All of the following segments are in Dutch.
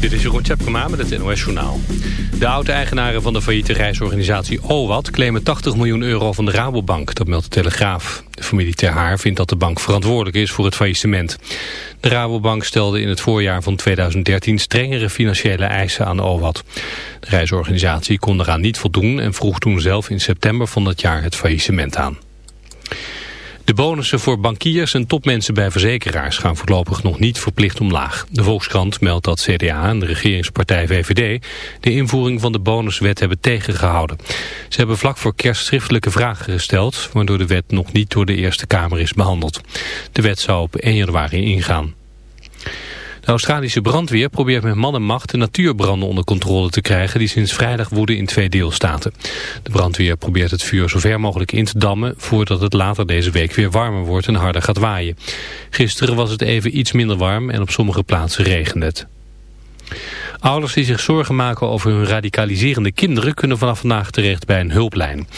Dit is Jeroen Tjepkema met het NOS Journaal. De oude-eigenaren van de failliete reisorganisatie OWAT claimen 80 miljoen euro van de Rabobank, dat meldt de Telegraaf. De familie Ter Haar vindt dat de bank verantwoordelijk is voor het faillissement. De Rabobank stelde in het voorjaar van 2013 strengere financiële eisen aan OWAT. De reisorganisatie kon eraan niet voldoen en vroeg toen zelf in september van dat jaar het faillissement aan. De bonussen voor bankiers en topmensen bij verzekeraars gaan voorlopig nog niet verplicht omlaag. De Volkskrant meldt dat CDA en de regeringspartij VVD de invoering van de bonuswet hebben tegengehouden. Ze hebben vlak voor kerst schriftelijke vragen gesteld, waardoor de wet nog niet door de Eerste Kamer is behandeld. De wet zou op 1 januari ingaan. De Australische brandweer probeert met man en macht de natuurbranden onder controle te krijgen die sinds vrijdag woeden in twee deelstaten. De brandweer probeert het vuur zo ver mogelijk in te dammen voordat het later deze week weer warmer wordt en harder gaat waaien. Gisteren was het even iets minder warm en op sommige plaatsen regende het. Ouders die zich zorgen maken over hun radicaliserende kinderen kunnen vanaf vandaag terecht bij een hulplijn.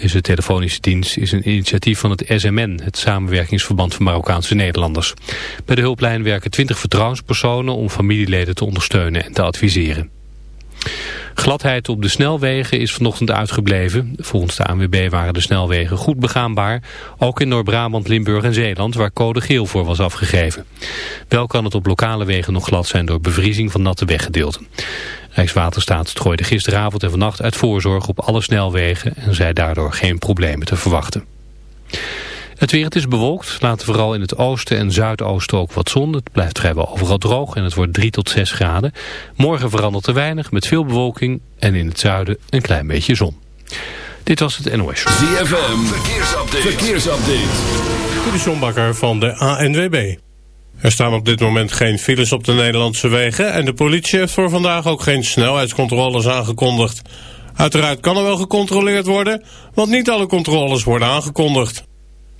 Deze telefonische dienst is een initiatief van het SMN, het samenwerkingsverband van Marokkaanse Nederlanders. Bij de hulplijn werken twintig vertrouwenspersonen om familieleden te ondersteunen en te adviseren. Gladheid op de snelwegen is vanochtend uitgebleven. Volgens de ANWB waren de snelwegen goed begaanbaar. Ook in Noord-Brabant, Limburg en Zeeland waar code geel voor was afgegeven. Wel kan het op lokale wegen nog glad zijn door bevriezing van natte weggedeelten. Rijkswaterstaat strooide gisteravond en vannacht uit voorzorg op alle snelwegen en zei daardoor geen problemen te verwachten. Het weer, het is bewolkt. Laten vooral in het oosten en zuidoosten ook wat zon. Het blijft vrijwel overal droog en het wordt 3 tot 6 graden. Morgen verandert er weinig met veel bewolking en in het zuiden een klein beetje zon. Dit was het NOS. ZFM, verkeersupdate. verkeersupdate. De Sjombakker van de ANWB. Er staan op dit moment geen files op de Nederlandse wegen... en de politie heeft voor vandaag ook geen snelheidscontroles aangekondigd. Uiteraard kan er wel gecontroleerd worden... want niet alle controles worden aangekondigd.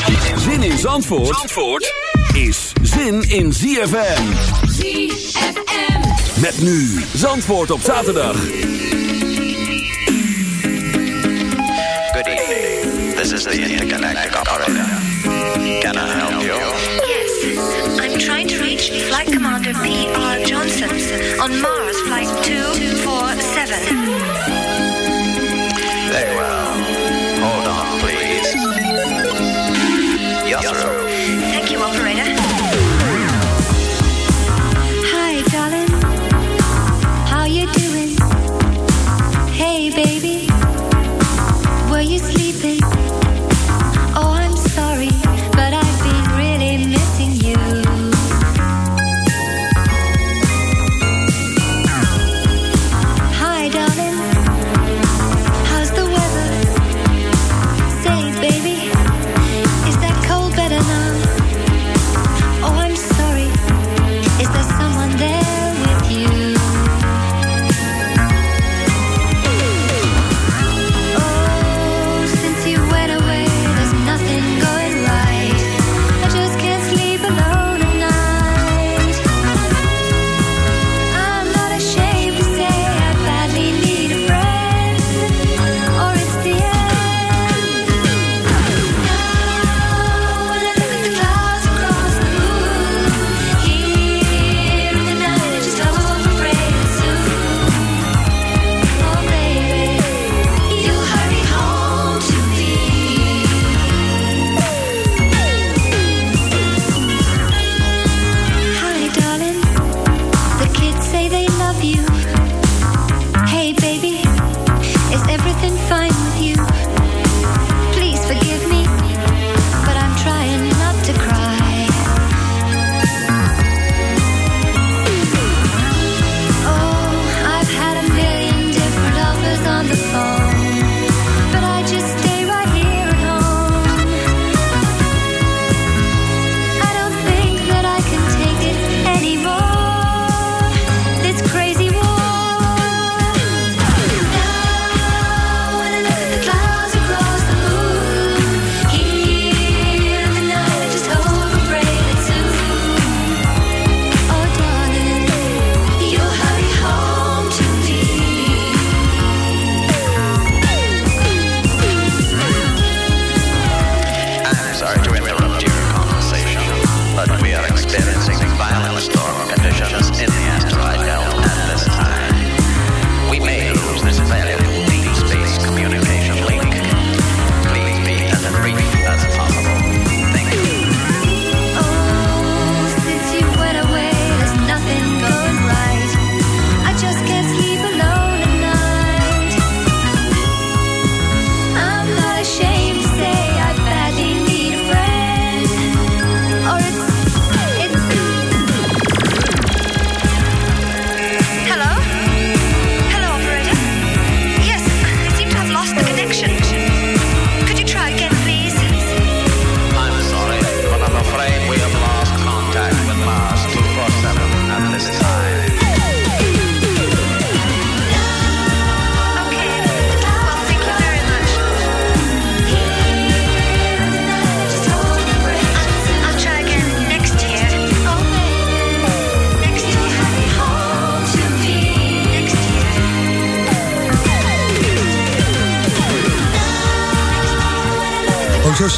Zin in Zandvoort, Zandvoort is zin in ZFM. ZFM. Met nu Zandvoort op zaterdag. Good evening. This is the intergalactic operator. Can I help you? Yes, I'm trying to reach Flight Commander P.R. Johnson on Mars Flight 247. Very well. Hold on. Yatra.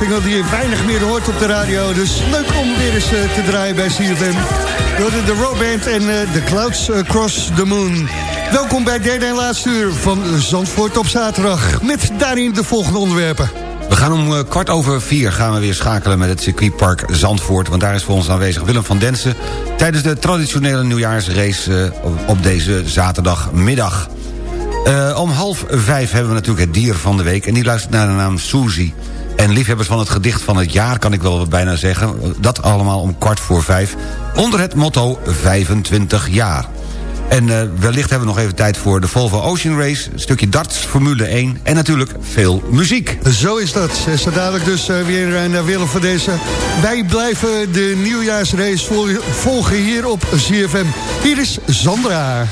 Single die je weinig meer hoort op de radio. Dus leuk om weer eens eh, te draaien bij CFM. Door de, de Row Band en The Clouds Across the Moon. Welkom bij derde en laatste uur van Zandvoort op zaterdag. Met daarin de volgende onderwerpen. We gaan om uh, kwart over vier gaan we weer schakelen met het circuitpark Zandvoort. Want daar is voor ons aanwezig Willem van Densen... tijdens de traditionele nieuwjaarsrace op deze zaterdagmiddag. Uh, om half vijf hebben we natuurlijk het dier van de week... en die luistert naar de naam Suzy. En liefhebbers van het gedicht van het jaar, kan ik wel bijna zeggen... dat allemaal om kwart voor vijf, onder het motto 25 jaar. En uh, wellicht hebben we nog even tijd voor de Volvo Ocean Race... een stukje darts, Formule 1 en natuurlijk veel muziek. Zo is dat. Zo dadelijk dus uh, weer naar Willem van deze. Wij blijven de nieuwjaarsrace volgen hier op CFM. Hier is Sandra.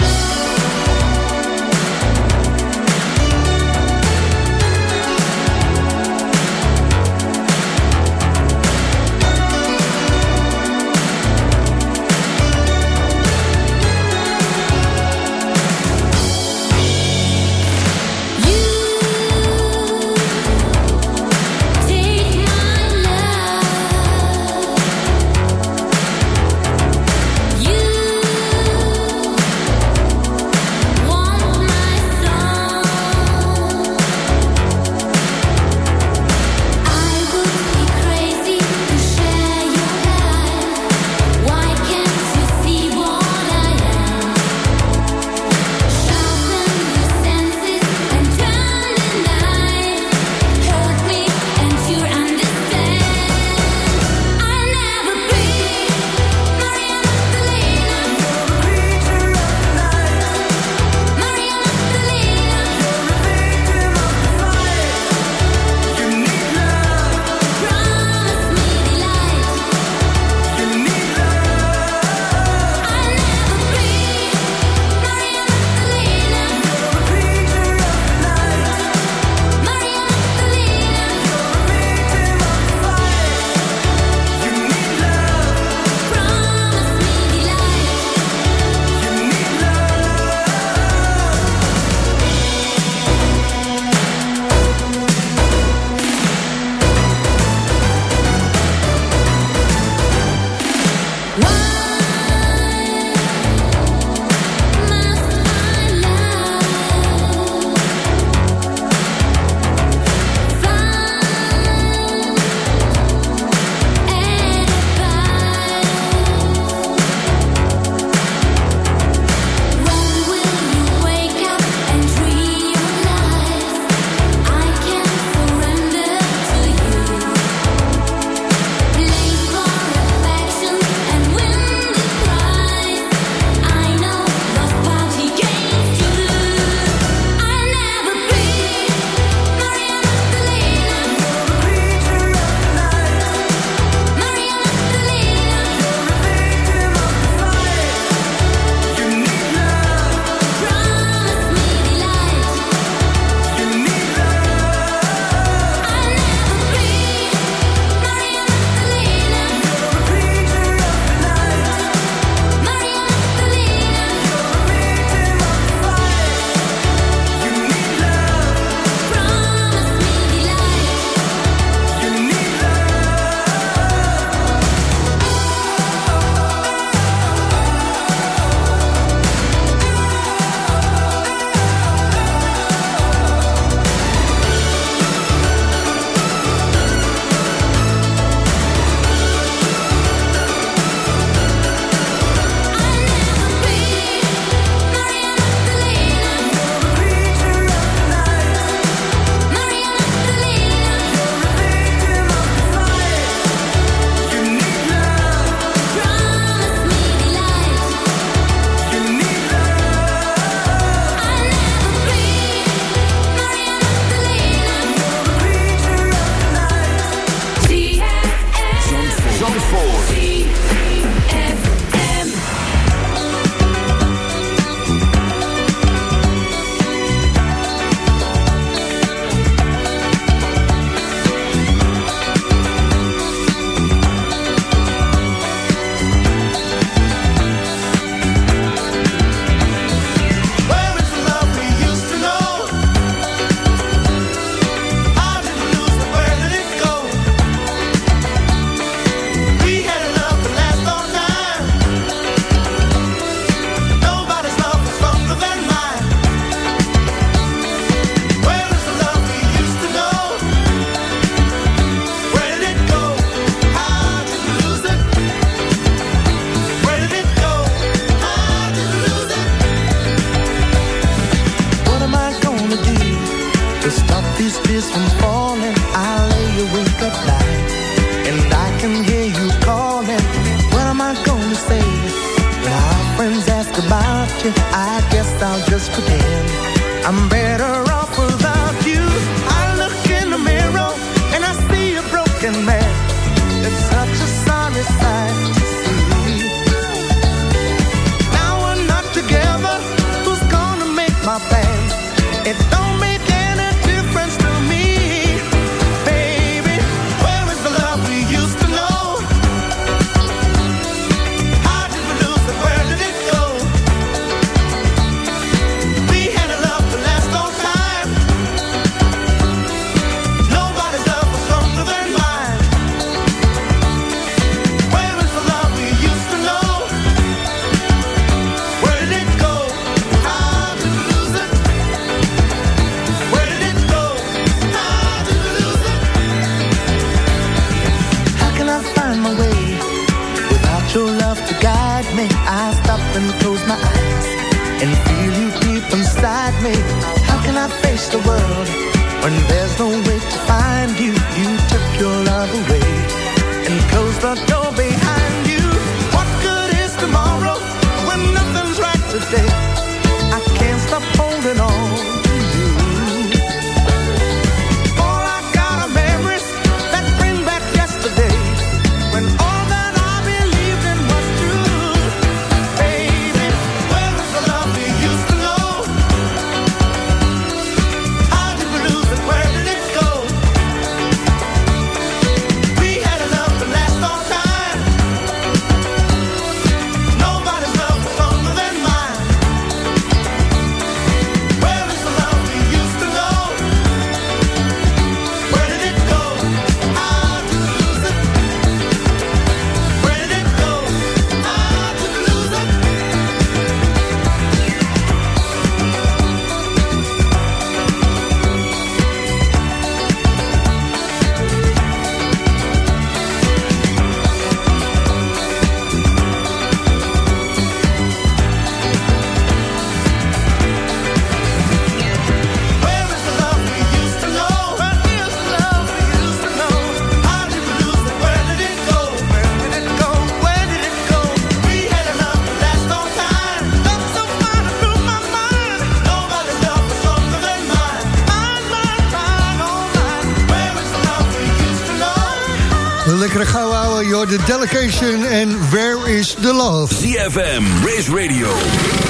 Gauw ouwe, joh, de delegation en Where is the Love? ZFM, Race Radio,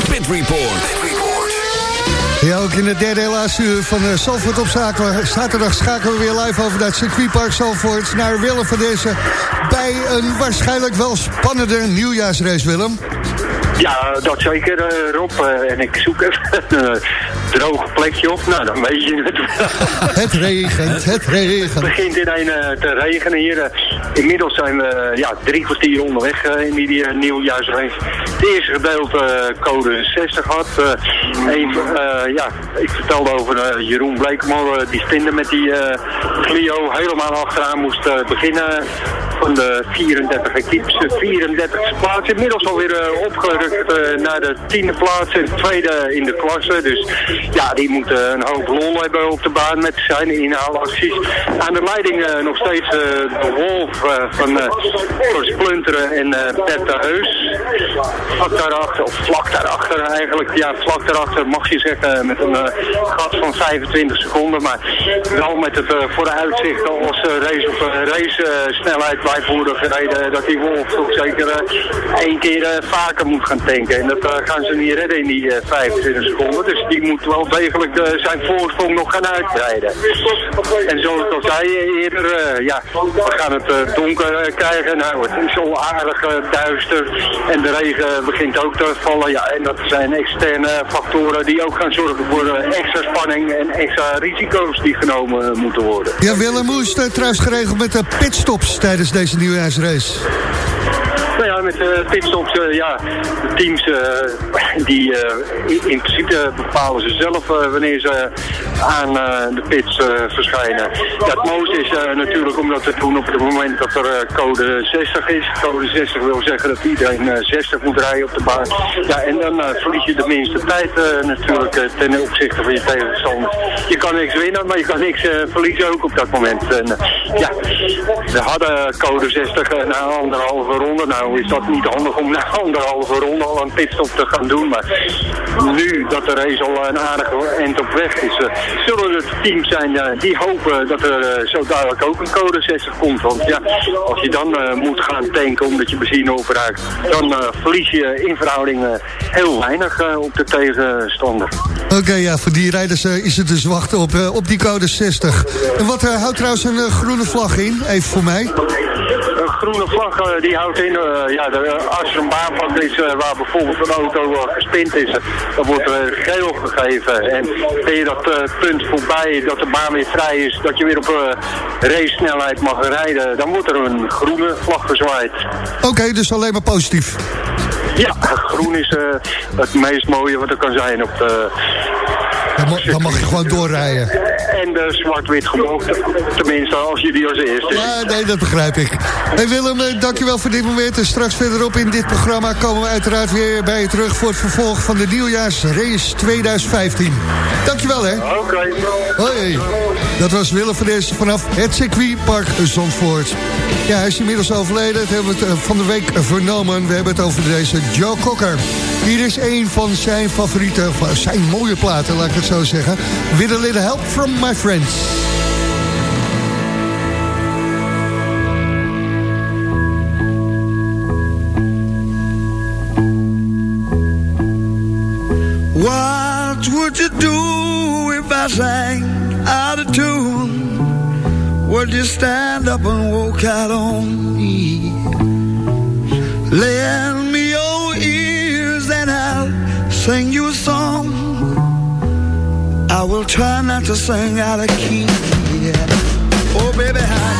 Pit Report. Ja, ook in het derde uur van uh, Zalvoort op. Zaterdag schakelen we weer live over naar het circuitpark Zalvoort... naar Willem van deze bij een waarschijnlijk wel spannender nieuwjaarsrace, Willem. Ja, dat zeker, eh, Rob. Eh, en ik zoek even een eh, droog plekje op. Nou, dan weet je het. Het regent, het Het regent. begint ineens eh, te regenen hier. Eh, inmiddels zijn we eh, ja, drie kwartier onderweg eh, in die uh, nieuwjaarsrace. Het eerste gedeelte eh, code 60 had. Eh, even, eh, ja, ik vertelde over eh, Jeroen Bleekman, eh, die spinde met die eh, Clio helemaal achteraan moest eh, beginnen. Van de 34 equipes, de 34e plaats. Inmiddels alweer eh, opgerukt eh, naar de tiende plaats en tweede in de klasse. Dus ja, die moet eh, een hoop lol hebben op de baan met zijn inhaalacties. Aan de leiding nog steeds de Wolf van uh, Boris Plunteren en Bert Heus. Vlak daarachter, of vlak daarachter eigenlijk, ja vlak daarachter mag je zeggen met een gat van 25 seconden. Maar wel met het vooruitzicht als race race snelheid gereden. Dat die Wolf toch zeker eh, één keer eh, vaker moet gaan tanken. En dat eh, gaan ze niet redden in die eh, 25 seconden. Dus die moet wel degelijk zijn voorsprong nog gaan uitbreiden. En zoals ik al zei eerder, ja, we gaan het donker krijgen. Nou, het is al aardig duister. En de regen begint ook te vallen. Ja, en dat zijn externe factoren die ook gaan zorgen voor extra spanning en extra risico's die genomen moeten worden. Ja, Willem, hoe trouwens geregeld met de pitstops tijdens deze nieuwjaarsrace? Nou ja, met de pitstops, eh, ja, teams eh, die eh, in, in principe bepalen ze zelf eh, wanneer ze aan eh, de pits eh, verschijnen. Ja, het mooiste is eh, natuurlijk om dat te doen op het moment dat er eh, code 60 is. Code 60 wil zeggen dat iedereen eh, 60 moet rijden op de baan. Ja, en dan eh, verlies je de minste tijd eh, natuurlijk eh, ten opzichte van je tegenstander. Je kan niks winnen, maar je kan niks eh, verliezen ook op dat moment. En, eh, ja, we hadden code 60 eh, na anderhalve ronde. Nou is dat niet handig om na anderhalve ronde al een pitstop te gaan doen. Maar nu dat de race al een aardige eind op weg is, eh, zullen het teams zijn eh, die hopen dat er eh, zo dadelijk ook een code 60 komt. Want ja, als je dan moet gaan tanken omdat je benzine opraakt, dan verlies je in verhouding heel weinig op de tegenstander. Oké, ja, voor die rijders is het dus wachten op, op die code 60. En wat houdt trouwens een groene vlag in? Even voor mij. Een groene vlag die houdt in, ja, de, als er een baanvak is eh, waar bijvoorbeeld een auto eh, gespind is, eh, dan wordt er geel gegeven. En ben je dat eh, punt voorbij, dat de baan weer vrij is, dat je weer op race snelheid mag rijden, dan wordt er een groene vlag gezwaaid. Oké, dus alleen maar positief. Ja, groen is eh, het meest mooie wat er kan zijn op de... Dan, ma- dan mag je gewoon doorrijden. En de zwart-wit gemokt, tenminste als je die als eerste Ja, nee, dat begrijp ik. Hey Willem, eh, dankjewel voor dit moment. En straks verderop in dit programma komen we uiteraard weer bij je terug... voor het vervolg van de nieuwjaarsrace 2015. Dankjewel, hè. Oké. Hoi. Dat was Willem van Dessen vanaf het circuitpark Zandvoort. Ja, hij is inmiddels overleden. Dat hebben we het eh, van de week vernomen. We hebben het over deze Joe Cocker. Hier is een van zijn favoriete, van zijn mooie platen, laat ik het zo zeggen. With a little help from my friends. What would you do if I sang out of tune? Would you stand up and walk out on me? Lend me your ears and I'll sing you a song. I will try not to sing out of key. Yeah. Oh, baby, how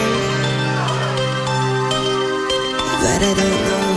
But I don't know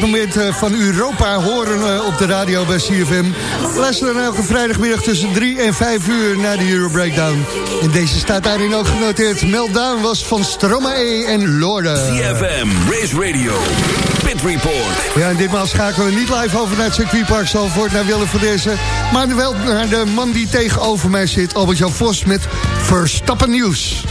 dit moment eh, van Europa horen eh, op de radio bij CFM? Luister dan elke vrijdagmiddag tussen 3 en 5 uur naar de Euro Breakdown. En deze staat daarin ook genoteerd. Meltdown was van Stromae en Lorde. CFM, Race Radio, Pit Report. Ja, en ditmaal schakelen we niet live over naar het circuitpark Zalvoort, naar Willem van Dessen. Maar wel naar de man die tegenover mij zit, Albert-Jan Vos, met Verstappen Nieuws.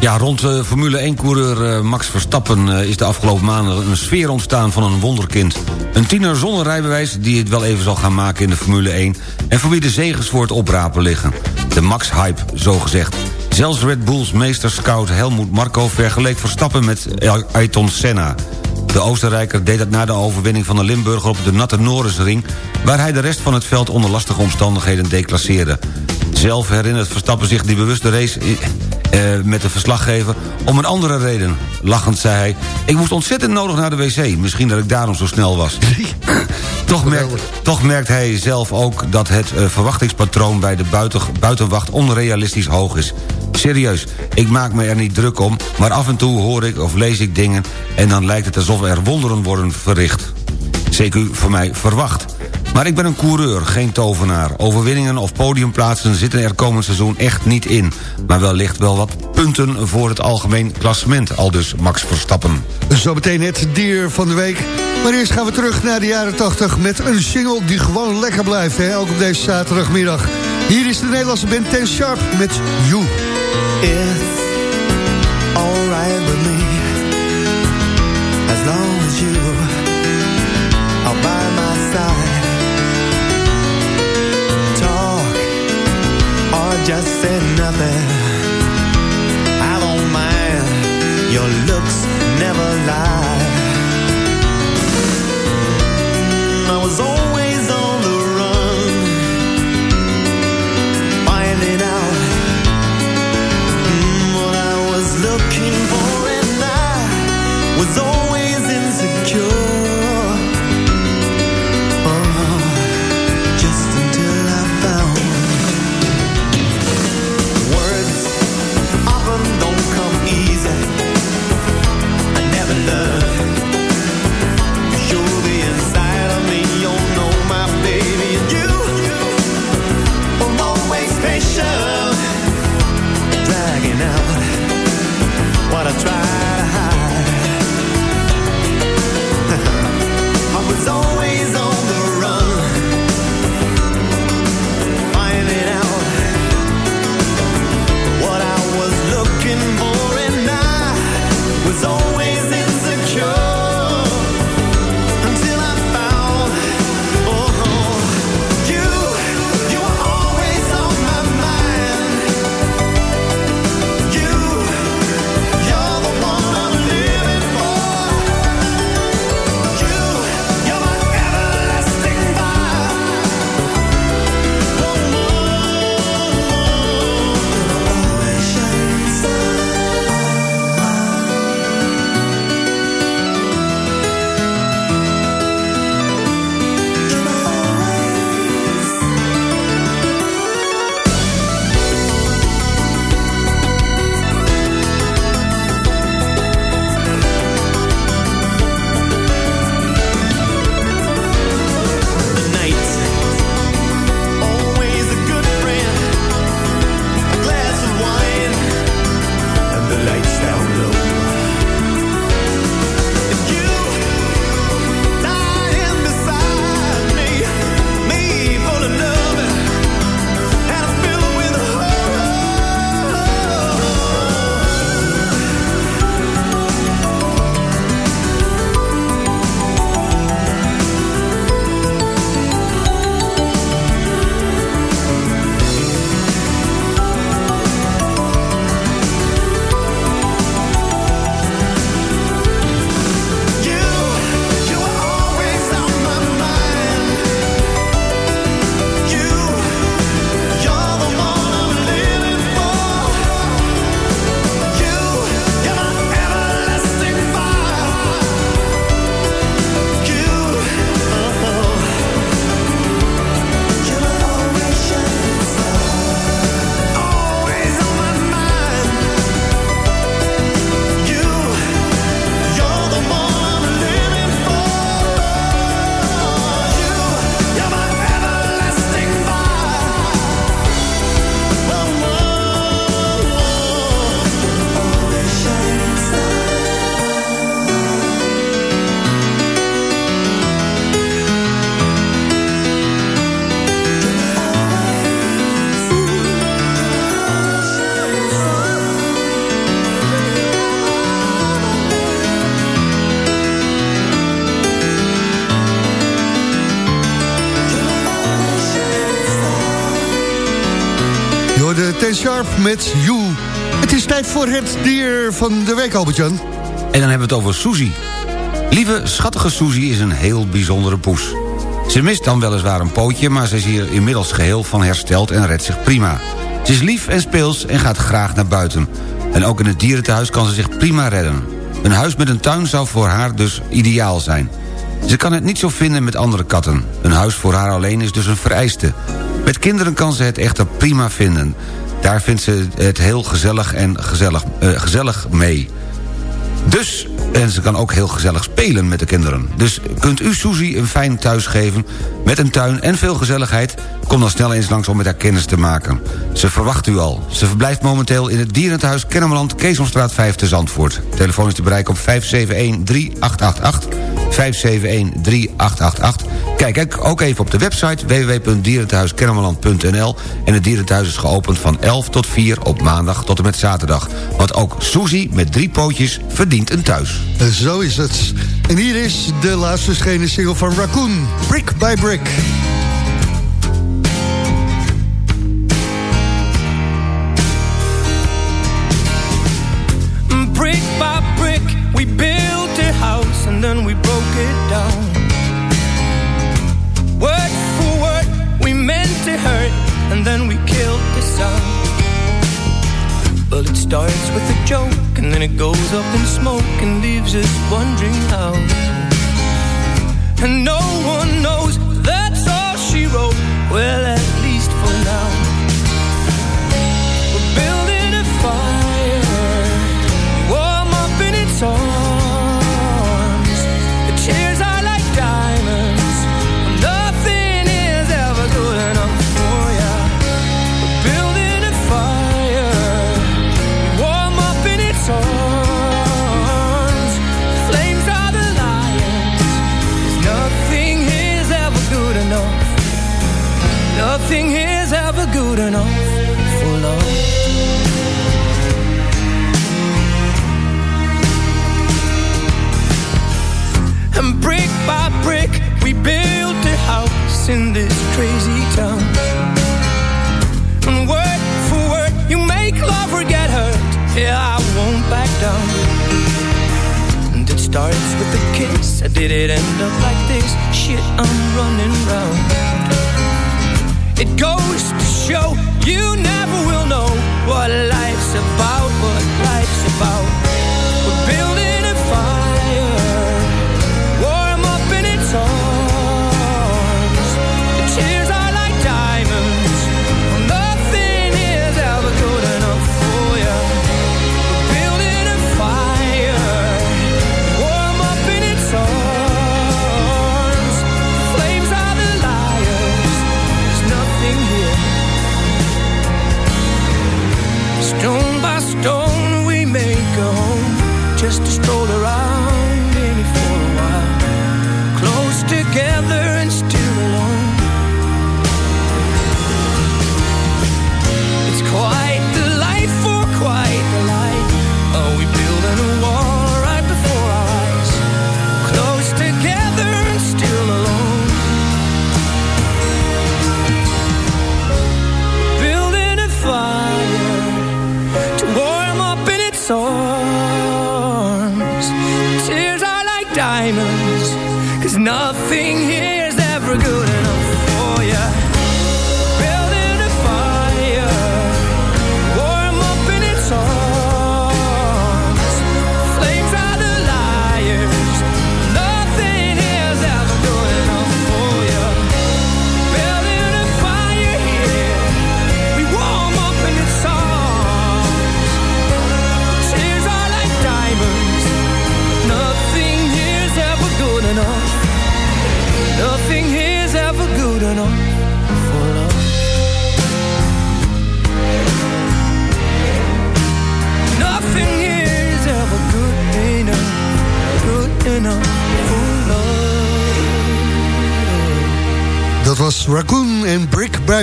Ja, rond de Formule 1-coureur Max Verstappen eh, is de afgelopen maanden een sfeer ontstaan van een wonderkind. Een tiener zonder rijbewijs die het wel even zal gaan maken in de Formule 1... en voor wie de zegens voor het oprapen liggen. De Max-hype, zogezegd. Zelfs Red Bulls meesterscout Helmoet Marko vergeleek Verstappen met Ayrton Senna. De Oostenrijker deed dat na de overwinning van de Limburger op de natte Norrisring... waar hij de rest van het veld onder lastige omstandigheden declasseerde. Zelf herinnert Verstappen zich die bewuste race eh, met de verslaggever om een andere reden. Lachend zei hij, ik moest ontzettend nodig naar de wc. Misschien dat ik daarom zo snel was. toch, merkt, toch merkt hij zelf ook dat het eh, verwachtingspatroon bij de buiten, buitenwacht onrealistisch hoog is. Serieus, ik maak me er niet druk om... maar af en toe hoor ik of lees ik dingen... en dan lijkt het alsof er wonderen worden verricht. CQ voor mij verwacht. Maar ik ben een coureur, geen tovenaar. Overwinningen of podiumplaatsen zitten er komend seizoen echt niet in. Maar wellicht wel wat punten voor het algemeen klassement. Al dus Max Verstappen. Zometeen het dier van de week. Maar eerst gaan we terug naar de jaren 80 met een single die gewoon lekker blijft. Hè? Ook op deze zaterdagmiddag. Hier is de Nederlandse band Ten Sharp met You. It's alright with me As long as you just say nothing. I don't mind. Your looks never lie. I was always Met You. Het is tijd voor het dier van de week, Albert-Jan. En dan hebben we het over Suzy. Lieve, schattige Suzy is een heel bijzondere poes. Ze mist dan weliswaar een pootje, maar ze is hier inmiddels geheel van hersteld en redt zich prima. Ze is lief en speels en gaat graag naar buiten. En ook in het dierentehuis kan ze zich prima redden. Een huis met een tuin zou voor haar dus ideaal zijn. Ze kan het niet zo vinden met andere katten. Een huis voor haar alleen is dus een vereiste. Met kinderen kan ze het echter prima vinden. Daar vindt ze het heel gezellig en gezellig, eh, gezellig mee. Dus, en ze kan ook heel gezellig spelen met de kinderen. Dus kunt u Suzy een fijn thuis geven... met een tuin en veel gezelligheid... kom dan snel eens langs om met haar kennis te maken. Ze verwacht u al. Ze verblijft momenteel in het dierentehuis Kennemerland... Keesomstraat 5 te Zandvoort. Telefoon is te bereiken op 571-3888... 571-3888. Kijk ook even op de website www.dierentehuiskennemerland.nl en het dierentehuis is geopend van 11 tot 4 op maandag tot en met zaterdag. Want ook Suzy met drie pootjes verdient een thuis. Zo is het. En hier is de laatst verschenen single van Raccoon, Brick by. Brick with a joke and then it goes up in smoke and leaves us wondering how. And no in this crazy town. And word for word, you make love or get hurt. Yeah, I won't back down. And it starts with a kiss. Did it end up like this? Shit, I'm running round. It goes to show you never will know what life's about, what life's about.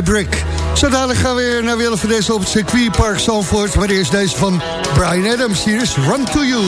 Brick. Zo dadelijk gaan we weer naar Willem van deze op het circuitpark Zandvoort. Maar eerst deze van Brian Adams. Hier is Run to You.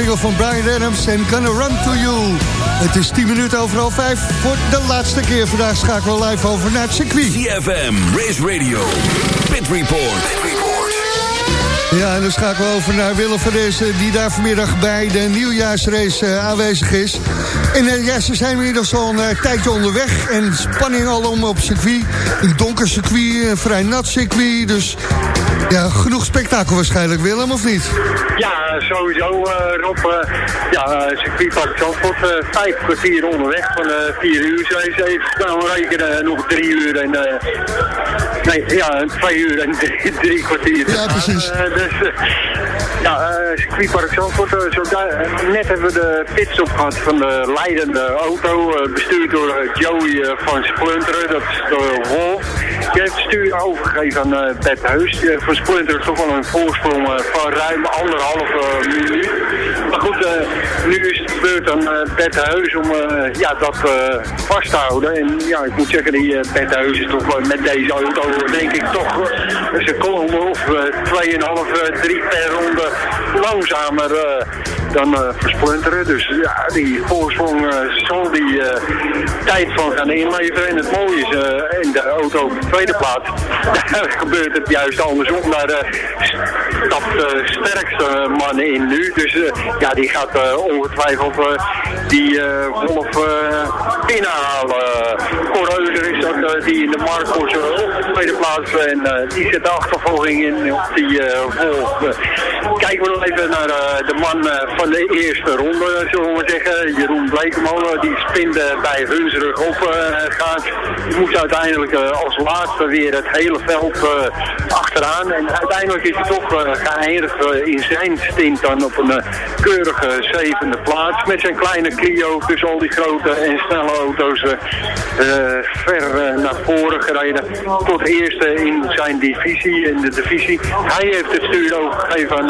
Single van Brian Adams en Gonna Run To You. Het is 10 minuten overal 5 voor de laatste keer. Vandaag schakelen we live over naar het circuit. CFM, Race Radio, Pit Report. Ja, en dan schakelen we over naar Willem van Dezen... die daar vanmiddag bij de nieuwjaarsrace eh, aanwezig is. En eh, ja, ze zijn inmiddels al een eh, tijdje onderweg... en spanning alom op circuit. Een donker circuit, een vrij nat circuit. Dus ja, genoeg spektakel waarschijnlijk, Willem, of niet? Ja, sowieso eh, Rob. eh, ja, uh, circuitpark Zandvoort, eh, vijf kwartier onderweg van eh, vier uur. Zo eens even snel rekenen, nog drie uur en... eh, nee, ja, twee uur en drie, drie kwartier. Ja, precies. Eh, dus, eh, ja, eh circuitpark Zandvoort. eh, zo eh, net hebben we de pitstop gehad van de leidende auto, bestuurd door Joey van Splunteren. Dat is de Wolf. Die heeft het stuur overgegeven aan Bert Heus. Eh, voor Splunteren toch wel een voorsprong van ruim anderhalve minuut. Maar goed, nu is het gebeurd aan Bert Heus om ja, dat vast te houden. En ja, ik moet zeggen, die uh, Bert Heus is toch met deze auto denk ik toch een seconde of eh, 2,5, eh, 3 per ronde langzamer eh, dan eh versplinteren. Dus ja, die voorsprong eh, zal die tijd van gaan inleveren. En het mooie is, in de auto op de tweede plaats, daar gebeurt het juist andersom. Daar stapt de sterkste man in nu. Dus ja, die gaat ongetwijfeld die Wolf binnenhalen. Cor Euler is dat die in de eh, op de tweede plaats. En die zet de achtervolging in op die Wolf. Eh, kijken we nog even naar eh, de man eh, van de eerste ronde, zullen we zeggen. Jeroen Blekemolen, die spinde bij Hunsrug op eh, gaat. Die moest uiteindelijk eh, als laatste weer het hele veld eh, achteraan. En uiteindelijk is hij toch eh, geëindigd eh, in zijn stint dan op een eh, keurige zevende plaats. Met zijn kleine Clio tussen al die grote en snelle auto's eh, eh, ver eh, naar voren gereden. Tot eerste in zijn divisie, in de divisie. Hij heeft het stuur overgegeven aan eh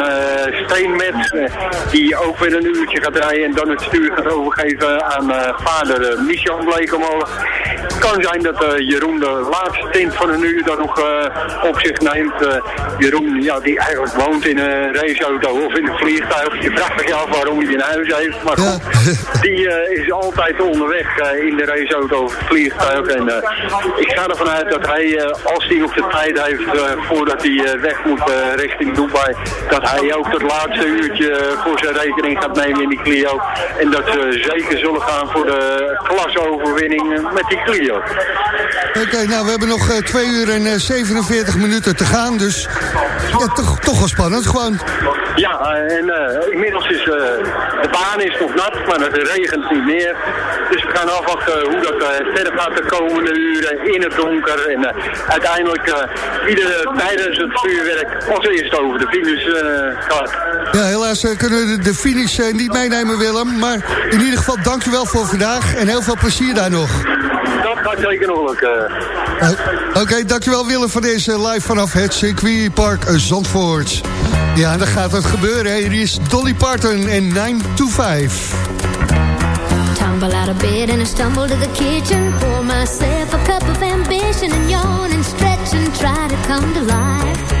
Steenmet, eh, die ook weer een uurtje gaat rijden en dan het stuur gaat overgeven aan eh, vader uh, Michel Blekemolen. Het kan zijn dat eh, Jeroen de laatste tint van een uur dan nog eh, op zich neemt. Eh, Jeroen, ja, die eigenlijk woont in een raceauto of in een vliegtuig. Je vraagt je af waarom hij een huis heeft. Maar goed, die eh, is altijd onderweg eh, in de raceauto of het vliegtuig. En eh, ik ga ervan uit dat hij, eh, als hij nog de tijd heeft eh, voordat hij eh, weg moet eh, richting Dubai, dat hij ook het laatste uurtje eh, voor zijn rekening gaat nemen in die Clio. En dat ze zeker zullen gaan voor de klasoverwinning eh, met die Clio. Oké, nou, we hebben nog eh, 2 uur en eh, 47 minuten te gaan, dus ja, toch, toch wel spannend gewoon. Ja, eh, en eh, inmiddels is eh, de baan is nog nat, maar het regent niet meer. Dus we gaan afwachten hoe dat eh, verder gaat de komende uren in het donker. En eh, uiteindelijk eh er tijdens het vuurwerk als eerste over de finish eh. Ja, helaas eh, kunnen we de, de finish eh, niet meenemen, Willem. Maar in ieder geval, dankjewel voor vandaag en heel veel plezier daar nog. Dat gaat zeker nog lukken. Eh, Oké, dankjewel Willem voor deze live vanaf het circuitpark Zandvoort. Ja, dan gaat het gebeuren. Hier is Dolly Parton en 9 to 5. Tumble out of bed and I stumble to the kitchen. Pour myself a cup of ambition and yawn and stretch and try to come to life.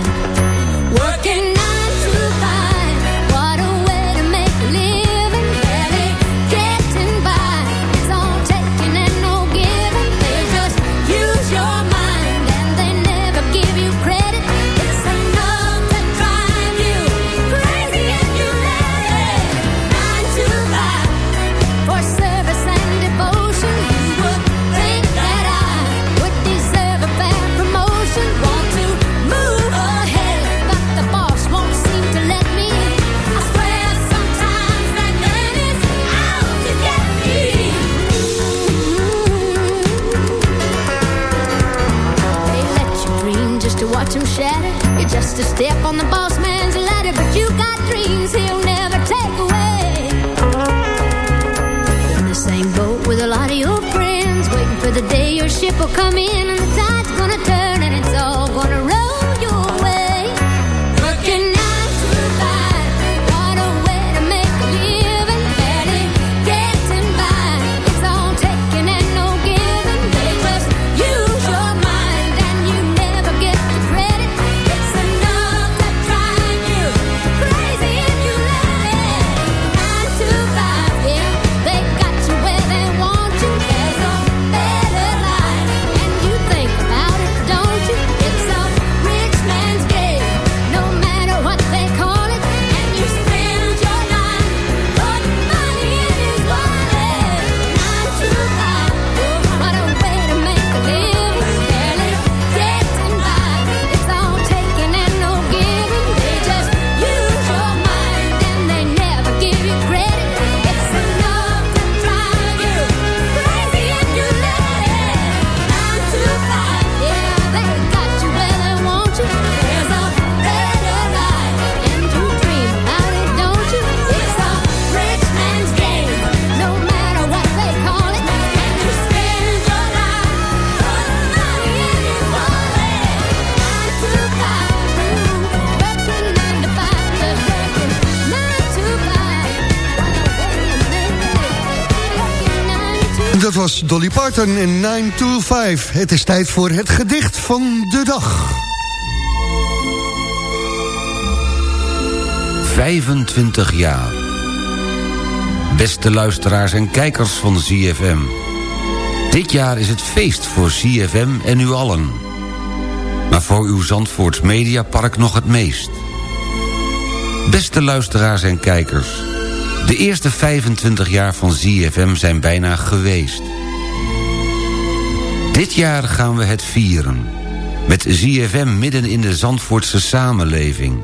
Dat was Dolly Parton in 9 to 5. Het is tijd voor het gedicht van de dag. 25 jaar. Beste luisteraars en kijkers van ZFM. Dit jaar is het feest voor ZFM en u allen. Maar voor uw Zandvoorts Mediapark nog het meest. Beste luisteraars en kijkers. De eerste 25 jaar van ZFM zijn bijna geweest. Dit jaar gaan we het vieren. Met ZFM midden in de Zandvoortse samenleving.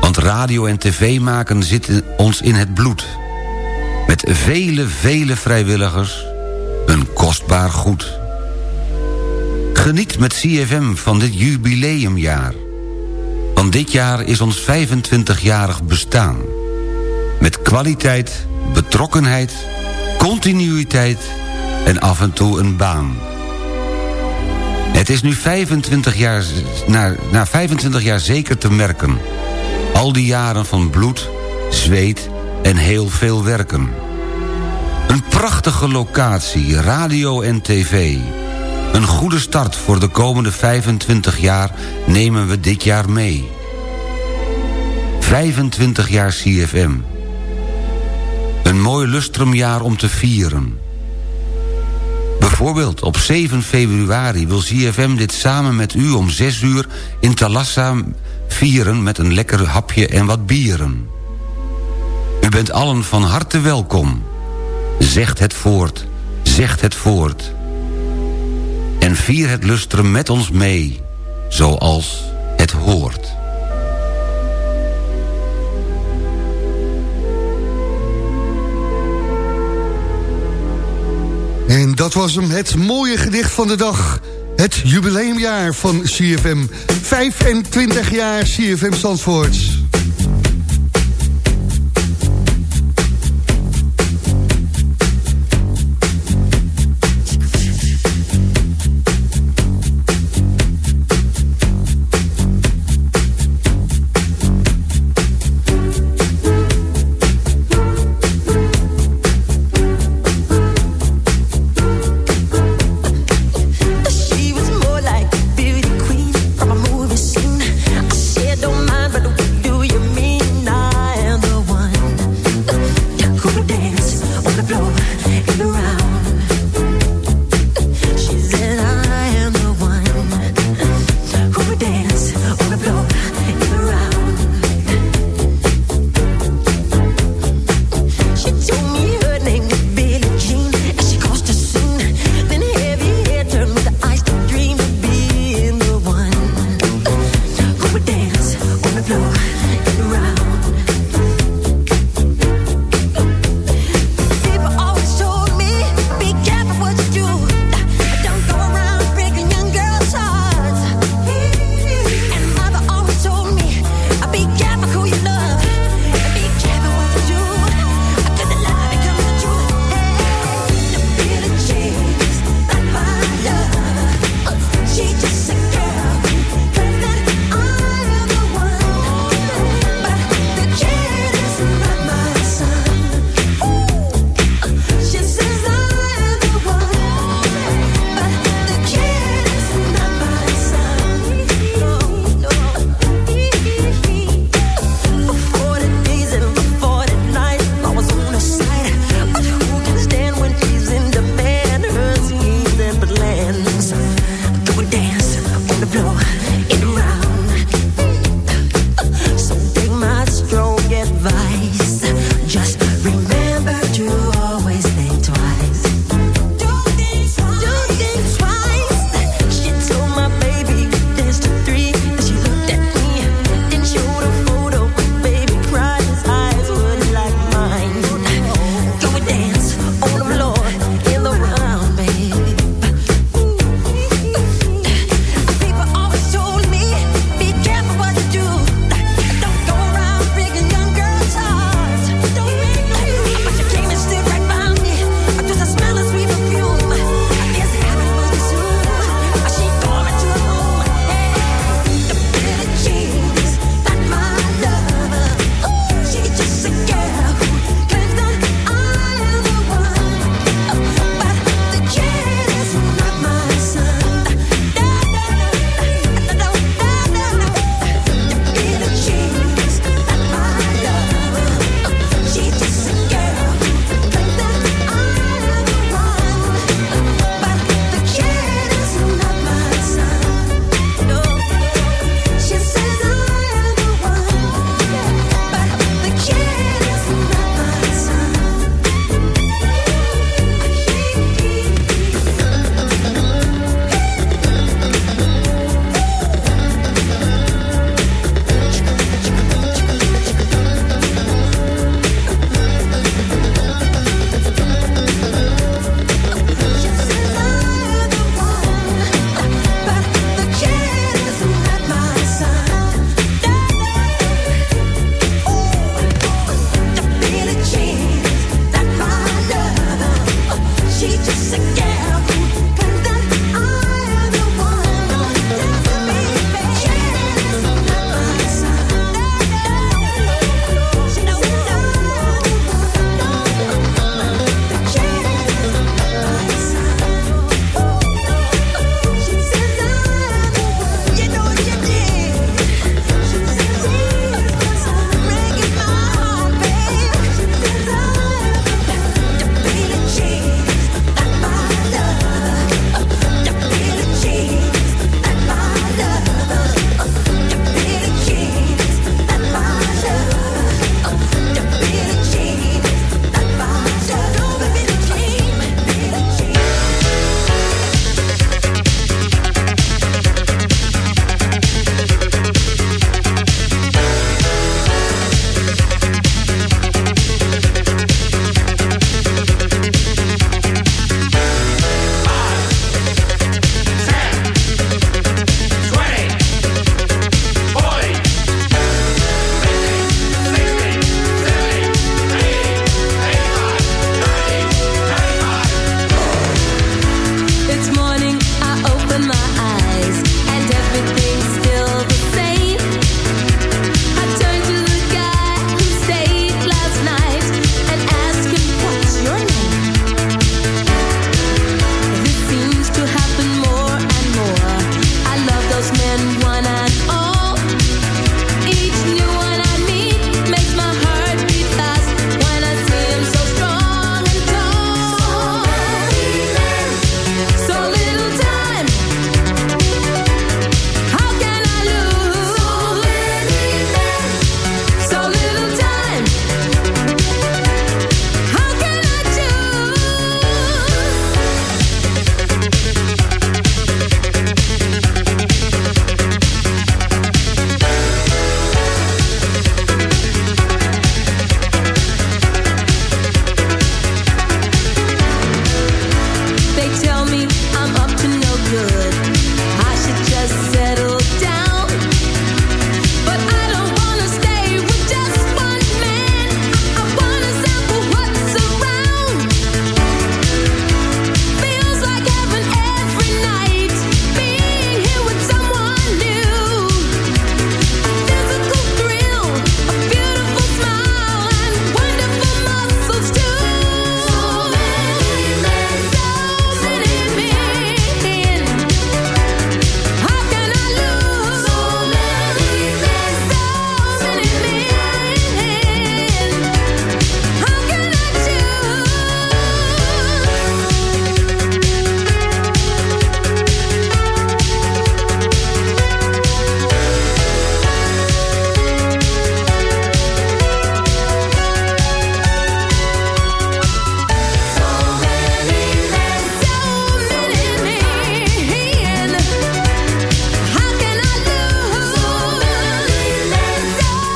Want radio en tv maken zitten ons in het bloed. Met vele, vele vrijwilligers. Een kostbaar goed. Geniet met CFM van dit jubileumjaar. Want dit jaar is ons 25-jarig bestaan. Met kwaliteit, betrokkenheid, continuïteit en af en toe een baan. Het is nu 25 jaar, na, na 25 jaar zeker te merken. Al die jaren van bloed, zweet en heel veel werken. Een prachtige locatie, radio en tv. Een goede start voor de komende 25 jaar nemen we dit jaar mee. 25 jaar CFM. Een mooi lustrumjaar om te vieren. Bijvoorbeeld op 7 februari wil CFM dit samen met u om 6 uur in Talassa vieren met een lekker hapje en wat bieren. U bent allen van harte welkom. Zegt het voort, zegt het voort. En vier het lustrum met ons mee, zoals het hoort. En dat was hem, het mooie gedicht van de dag. Het jubileumjaar van CFM. 25 jaar CFM Zandvoort.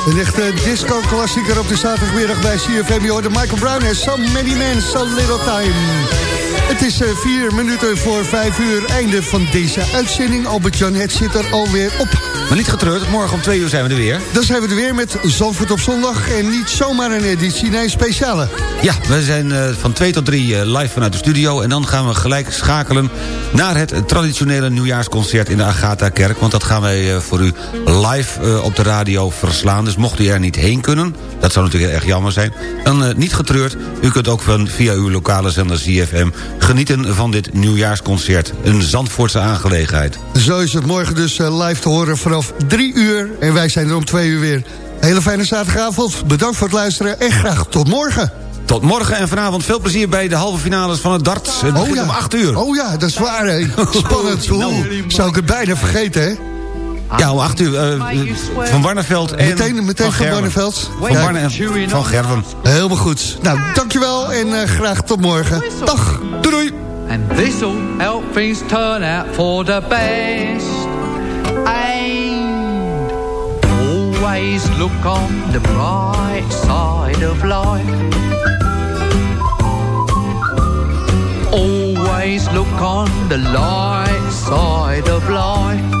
Een echte disco-klassieker op de zaterdagmiddag bij CFM. Je hoorde Michael Brown en So Many Men, So Little Time. Het is eh, vier minuten voor vijf uur. Einde van deze uitzending. Albert-Jan, het zit er alweer op. Maar niet getreurd, morgen om twee uur zijn we er weer. Dan zijn we er weer met Zandvoort op zondag. En niet zomaar een editie, nee, een speciale. Ja, we zijn eh, van 2 tot 3 uh, live vanuit de studio... en dan gaan we gelijk schakelen naar het traditionele nieuwjaarsconcert in de Agatha-kerk... want dat gaan wij voor u live op de radio verslaan. Dus mocht u er niet heen kunnen, dat zou natuurlijk erg jammer zijn... dan niet getreurd, u kunt ook van, via uw lokale zender ZFM... genieten van dit nieuwjaarsconcert. Een Zandvoortse aangelegenheid. Zo is het morgen dus live te horen vanaf 3 uur. En wij zijn er om 2 uur weer. Hele fijne zaterdagavond. Bedankt voor het luisteren en graag tot morgen. Tot morgen en vanavond veel plezier bij de halve finales van het darts. Het begint ja. om 8 uur. Oh ja, dat is waar, hè. Spannend. Oeh, zou ik het bijna vergeten, hè? Ja, om 8 uur. Uh, van Barneveld en Meteen, meteen van, van Barneveld. Van Barne en van Gerven. Helemaal goed. Nou, dankjewel en uh, graag tot morgen. Dag. Doei doei. And this'll help things turn out for the best. And always look on the bright side of life. Always look on the light side of life.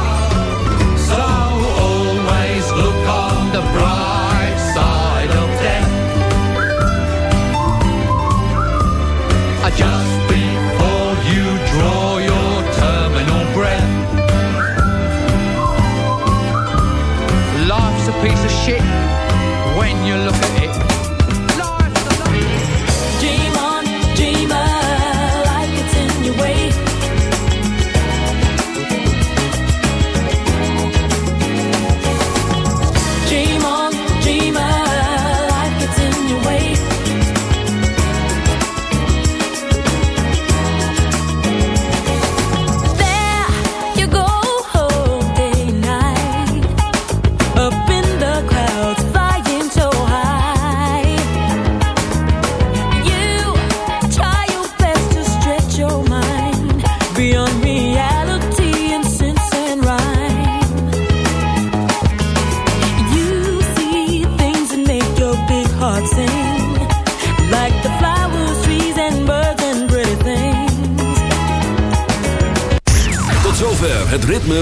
When you look